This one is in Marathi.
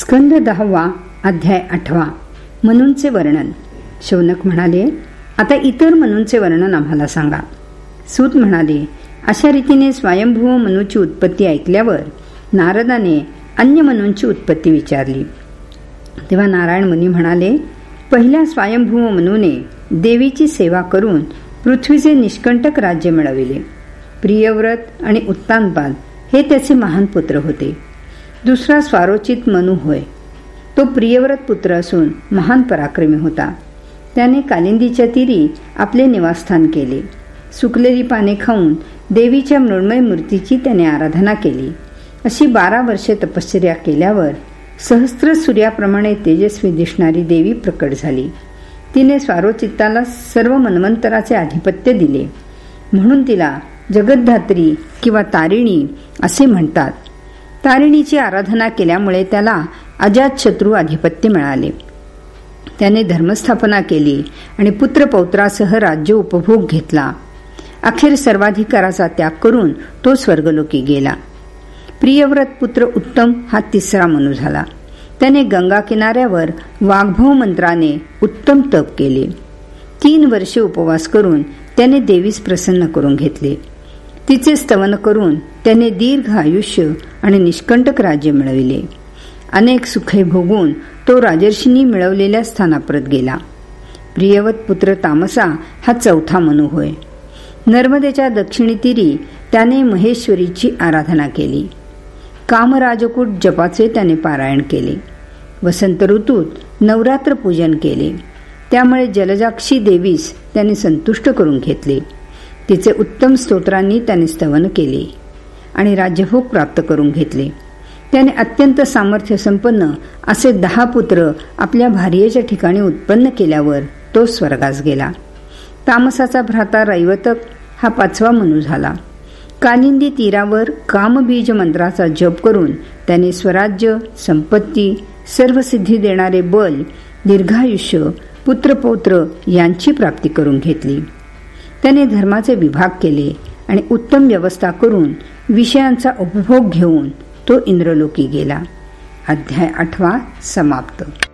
स्कंद दहावा अध्याय आठवा. मनूंचे वर्णन. शौनक म्हणाले आता इतर मनूंचे वर्णन आम्हाला सांगा. सूत म्हणाले अशा रीतीने स्वयंभू मनूची उत्पत्ती ऐकल्यावर नारदाने अन्य मनूंची उत्पत्ती विचारली. तेव्हा नारायण मुनी म्हणाले पहिल्या स्वयंभू मनूने देवीची सेवा करून पृथ्वीचे निष्कंटक राज्य मिळविले. प्रियव्रत आणि उत्तानपाद हे त्याचे महान पुत्र होते. दुसरा स्वारोचित मनू होय. तो प्रियव्रत पुत्र असून महान पराक्रमी होता. त्याने कालिंदीच्या तिरी आपले निवासस्थान केले. सुकलेली पाने खाऊन देवीच्या मृण्मय मूर्तीची त्याने आराधना केली. अशी बारा वर्षे तपश्चर्या केल्यावर सहस्त्र सूर्याप्रमाणे तेजस्वी दिसणारी देवी प्रकट झाली. तिने स्वारोचित्ताला सर्व मनवंतराचे आधिपत्य दिले. म्हणून तिला जगद्धात्री किंवा तारिणी असे म्हणतात. तारिणीची आराधना केल्यामुळे त्याला अजात शत्रू अधिपत्य मिळाले. त्याने धर्मस्थापना केली आणि पुत्रपौत्रासह राज्य उपभोग घेतला. अखेर सर्वाधिकाराचा त्याग करून तो स्वर्गलोकी गेला. प्रियव्रत पुत्र उत्तम हा तिसरा मनू झाला. त्याने गंगा किनाऱ्यावर वाघभव मंत्राने उत्तम तप केले. तीन वर्षे उपवास करून त्याने देवीस प्रसन्न करून घेतले. तिचे स्तवन करून त्याने दीर्घ आयुष्य आणि निष्कंटक राज्य मिळविले. अनेक सुखे भोगून तो राजर्षींनी मिळवलेल्या स्थानाप्रत गेला. प्रियवत पुत्र तामसा हा चौथा मनू होय. नर्मदेच्या दक्षिणी तीरी त्याने महेश्वरीची आराधना केली. कामराजकूट जपाचे त्याने पारायण केले. वसंत ऋतूत नवरात्र पूजन केले. त्यामुळे जलजाक्षी देवीस त्याने संतुष्ट करून घेतले. तिचे उत्तम स्तोत्रांनी त्याने स्तवन केले. आणि राज्यभोग प्राप्त करून घेतले. त्याने अत्यंत सामर्थ्य संपन्न असे दहा पुत्र आपल्या भार्येच्या ठिकाणी उत्पन्न केल्यावर तो स्वर्गास गेला. तामसाचा भ्राता रैवतक हा पाचवा मनू झाला. कालिंदी तीरावर कामबीज मंत्राचा जप करून त्याने स्वराज्य संपत्ती सर्वसिद्धी देणारे बल दीर्घायुष्य पुत्रपौत्र यांची प्राप्ती करून घेतली. त्याने धर्माचे विभाग केले आणि उत्तम व्यवस्था करून विषयांचा उपभोग घेऊन तो इंद्रलोकी गेला. अध्याय आठवा समाप्त.